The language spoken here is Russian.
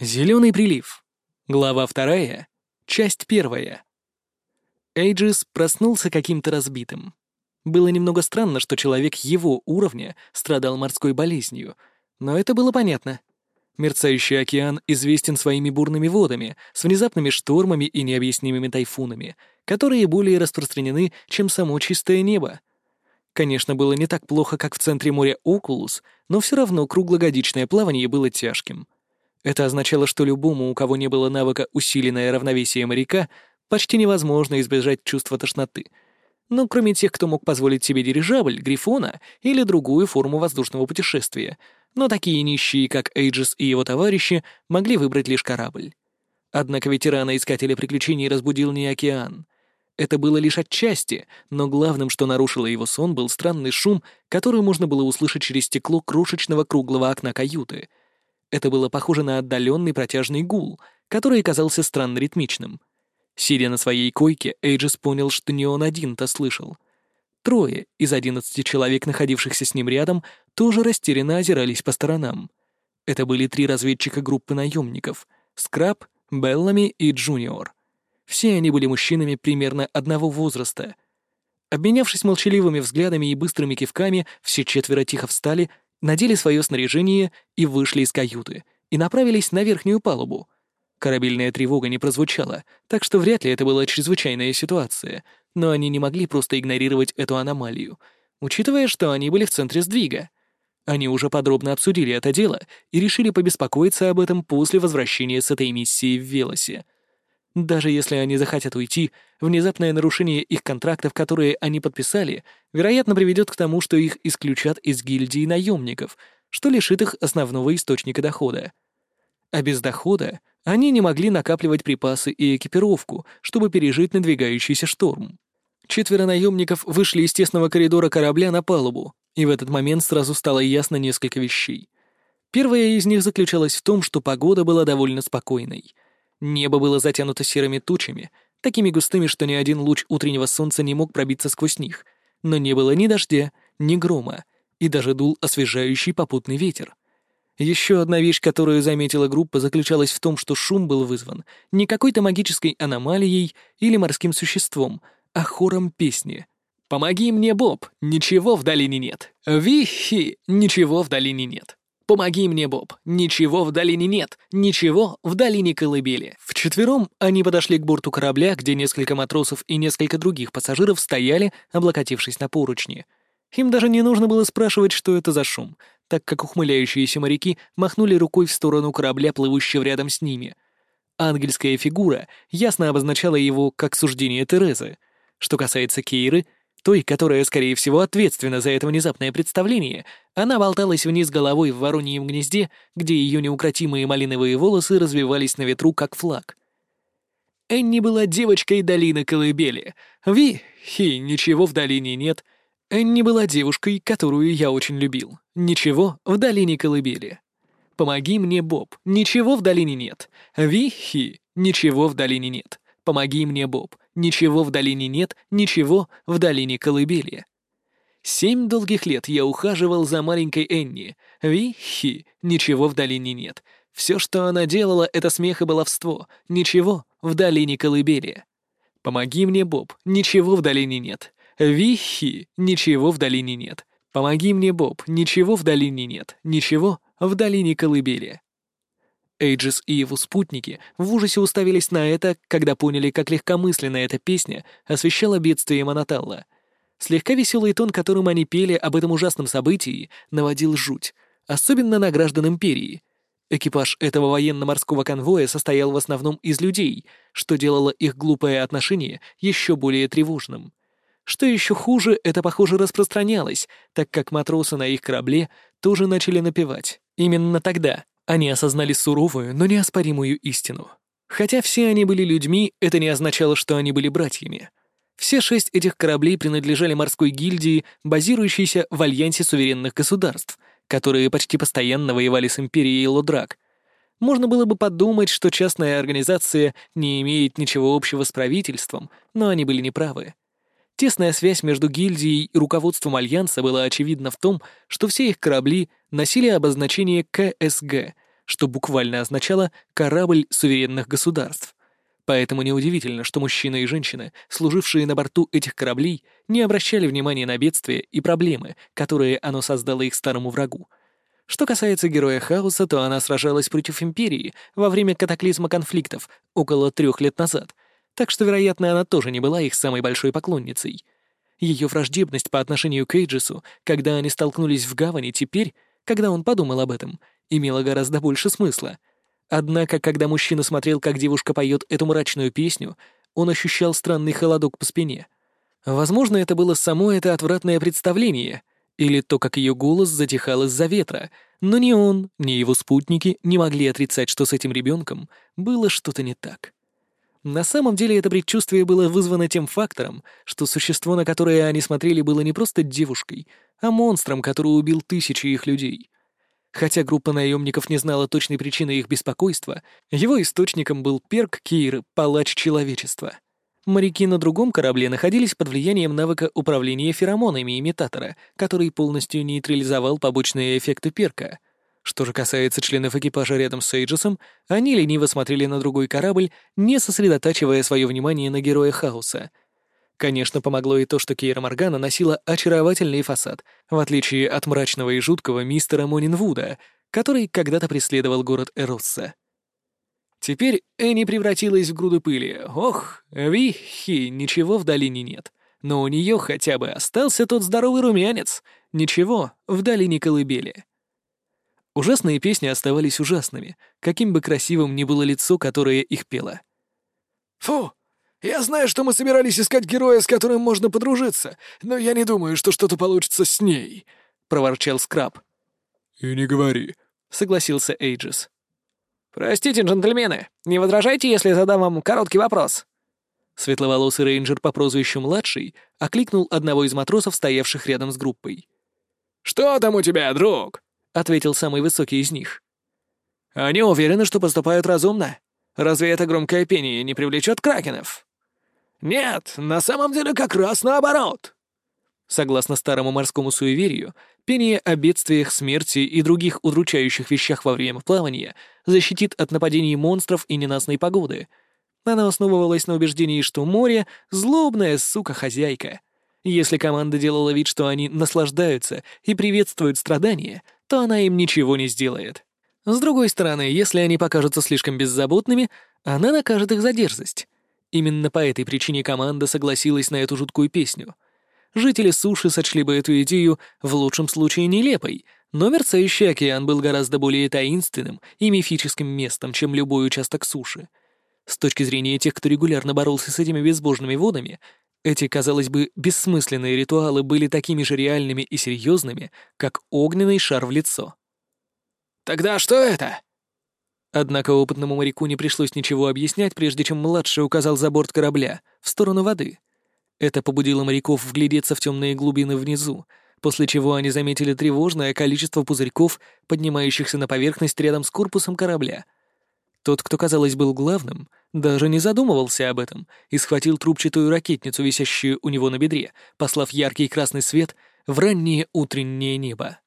Зеленый прилив. Глава вторая. Часть первая. Эйджис проснулся каким-то разбитым. Было немного странно, что человек его уровня страдал морской болезнью, но это было понятно. Мерцающий океан известен своими бурными водами, с внезапными штормами и необъяснимыми тайфунами, которые более распространены, чем само чистое небо. Конечно, было не так плохо, как в центре моря Окулус, но все равно круглогодичное плавание было тяжким — это означало, что любому, у кого не было навыка усиленное равновесие моряка, почти невозможно избежать чувства тошноты. Ну, кроме тех, кто мог позволить себе дирижабль, грифона или другую форму воздушного путешествия. Но такие нищие, как Эйджис и его товарищи, могли выбрать лишь корабль. Однако ветерана-искателя приключений разбудил не океан. Это было лишь отчасти, но главным, что нарушило его сон, был странный шум, который можно было услышать через стекло крошечного круглого окна каюты — это было похоже на отдаленный протяжный гул, который казался странно ритмичным. Сидя на своей койке, Эйджис понял, что не он один-то слышал. Трое из одиннадцати человек, находившихся с ним рядом, тоже растерянно озирались по сторонам. Это были три разведчика группы наемников — Скраб, Беллами и Джуниор. Все они были мужчинами примерно одного возраста. Обменявшись молчаливыми взглядами и быстрыми кивками, все четверо тихо встали надели свое снаряжение и вышли из каюты, и направились на верхнюю палубу. Корабельная тревога не прозвучала, так что вряд ли это была чрезвычайная ситуация, но они не могли просто игнорировать эту аномалию, учитывая, что они были в центре сдвига. Они уже подробно обсудили это дело и решили побеспокоиться об этом после возвращения с этой миссии в Велосе — даже если они захотят уйти, внезапное нарушение их контрактов, которые они подписали, вероятно, приведет к тому, что их исключат из гильдии наемников, что лишит их основного источника дохода. А без дохода они не могли накапливать припасы и экипировку, чтобы пережить надвигающийся шторм. Четверо наемников вышли из тесного коридора корабля на палубу, и в этот момент сразу стало ясно несколько вещей. Первая из них заключалась в том, что погода была довольно спокойной — Небо было затянуто серыми тучами, такими густыми, что ни один луч утреннего солнца не мог пробиться сквозь них, но не было ни дождя, ни грома, и даже дул освежающий попутный ветер. Еще одна вещь, которую заметила группа, заключалась в том, что шум был вызван не какой-то магической аномалией или морским существом, а хором песни. «Помоги мне, Боб! Ничего в долине нет! Вихи! Ничего в долине нет!» «Помоги мне, Боб! Ничего в долине нет! Ничего в долине колыбели!» Вчетвером они подошли к борту корабля, где несколько матросов и несколько других пассажиров стояли, облокотившись на поручни. Им даже не нужно было спрашивать, что это за шум, так как ухмыляющиеся моряки махнули рукой в сторону корабля, плывущего рядом с ними. Ангельская фигура ясно обозначала его как суждение Терезы. Что касается Кейры — той, которая, скорее всего, ответственна за это внезапное представление, она болталась вниз головой в вороньем гнезде, где ее неукротимые малиновые волосы развивались на ветру, как флаг. Энни была девочкой долины Колыбели. Ви, хи, ничего в долине нет. Энни была девушкой, которую я очень любил. Ничего в долине Колыбели. Помоги мне, Боб. Ничего в долине нет. Ви, хи, ничего в долине нет. Помоги мне, Боб. Ничего в долине нет, ничего в долине колыбели. Семь долгих лет я ухаживал за маленькой Энни. Вихи, ничего в долине нет. Все, что она делала, это смех и баловство. Ничего в долине колыбели. Помоги мне, Боб, ничего в долине нет. Вихи, ничего в долине нет. Помоги мне, Боб, ничего в долине нет. Ничего в долине колыбели. Эйджис и его спутники в ужасе уставились на это, когда поняли, как легкомысленно эта песня освещала бедствие Моноталла. Слегка веселый тон, которым они пели об этом ужасном событии, наводил жуть, особенно на граждан Империи. Экипаж этого военно-морского конвоя состоял в основном из людей, что делало их глупое отношение еще более тревожным. Что еще хуже, это, похоже, распространялось, так как матросы на их корабле тоже начали напевать. Именно тогда они осознали суровую, но неоспоримую истину. Хотя все они были людьми, это не означало, что они были братьями. Все шесть этих кораблей принадлежали морской гильдии, базирующейся в альянсе суверенных государств, которые почти постоянно воевали с империей Лодрак. Можно было бы подумать, что частная организация не имеет ничего общего с правительством, но они были неправы. Тесная связь между гильдией и руководством Альянса была очевидна в том, что все их корабли носили обозначение КСГ, что буквально означало «корабль суверенных государств». Поэтому неудивительно, что мужчины и женщины, служившие на борту этих кораблей, не обращали внимания на бедствия и проблемы, которые оно создало их старому врагу. Что касается героя Хаоса, то она сражалась против Империи во время катаклизма конфликтов около трех лет назад, так что, вероятно, она тоже не была их самой большой поклонницей. Ее враждебность по отношению к Эйджису, когда они столкнулись в гавани, теперь, когда он подумал об этом, имела гораздо больше смысла — Однако, когда мужчина смотрел, как девушка поет эту мрачную песню, он ощущал странный холодок по спине. Возможно, это было само это отвратное представление, или то, как ее голос затихал из-за ветра, но ни он, ни его спутники не могли отрицать, что с этим ребенком было что-то не так. На самом деле это предчувствие было вызвано тем фактором, что существо, на которое они смотрели, было не просто девушкой, а монстром, который убил тысячи их людей — Хотя группа наемников не знала точной причины их беспокойства, его источником был Перк Кир, палач человечества. Моряки на другом корабле находились под влиянием навыка управления феромонами имитатора, который полностью нейтрализовал побочные эффекты Перка. Что же касается членов экипажа рядом с Эйджесом, они лениво смотрели на другой корабль, не сосредотачивая свое внимание на героя Хаоса — Конечно, помогло и то, что Кейра Моргана носила очаровательный фасад, в отличие от мрачного и жуткого мистера Монинвуда, который когда-то преследовал город Эросса. Теперь Энни превратилась в груду пыли. Ох, вихи, ничего в долине нет. Но у нее хотя бы остался тот здоровый румянец. Ничего, в долине колыбели. Ужасные песни оставались ужасными, каким бы красивым ни было лицо, которое их пело. «Фу, я знаю, что мы собирались искать героя, с которым можно подружиться, но я не думаю, что что-то получится с ней», — проворчал Скраб. «И не говори», — согласился Эйджис. «Простите, джентльмены, не возражайте, если задам вам короткий вопрос?» Светловолосый рейнджер по прозвищу «Младший» окликнул одного из матросов, стоявших рядом с группой. «Что там у тебя, друг?» — ответил самый высокий из них. «Они уверены, что поступают разумно. Разве это громкое пение не привлечет кракенов?» Нет, на самом деле как раз наоборот. Согласно старому морскому суеверию, пение о бедствиях, смерти и других удручающих вещах во время плавания защитит от нападений монстров и ненастной погоды. Она основывалась на убеждении, что море — злобная сука-хозяйка. Если команда делала вид, что они наслаждаются и приветствуют страдания, то она им ничего не сделает. С другой стороны, если они покажутся слишком беззаботными, она накажет их за дерзость. Именно по этой причине команда согласилась на эту жуткую песню. Жители суши сочли бы эту идею в лучшем случае нелепой, но мерцающий океан был гораздо более таинственным и мифическим местом, чем любой участок суши. С точки зрения тех, кто регулярно боролся с этими безбожными водами, эти, казалось бы, бессмысленные ритуалы были такими же реальными и серьезными, как огненный шар в лицо. «Тогда что это?» Однако опытному моряку не пришлось ничего объяснять, прежде чем младший указал за борт корабля, в сторону воды. Это побудило моряков вглядеться в темные глубины внизу, после чего они заметили тревожное количество пузырьков, поднимающихся на поверхность рядом с корпусом корабля. Тот, кто, казалось, был главным, даже не задумывался об этом и схватил трубчатую ракетницу, висящую у него на бедре, послав яркий красный свет в раннее утреннее небо.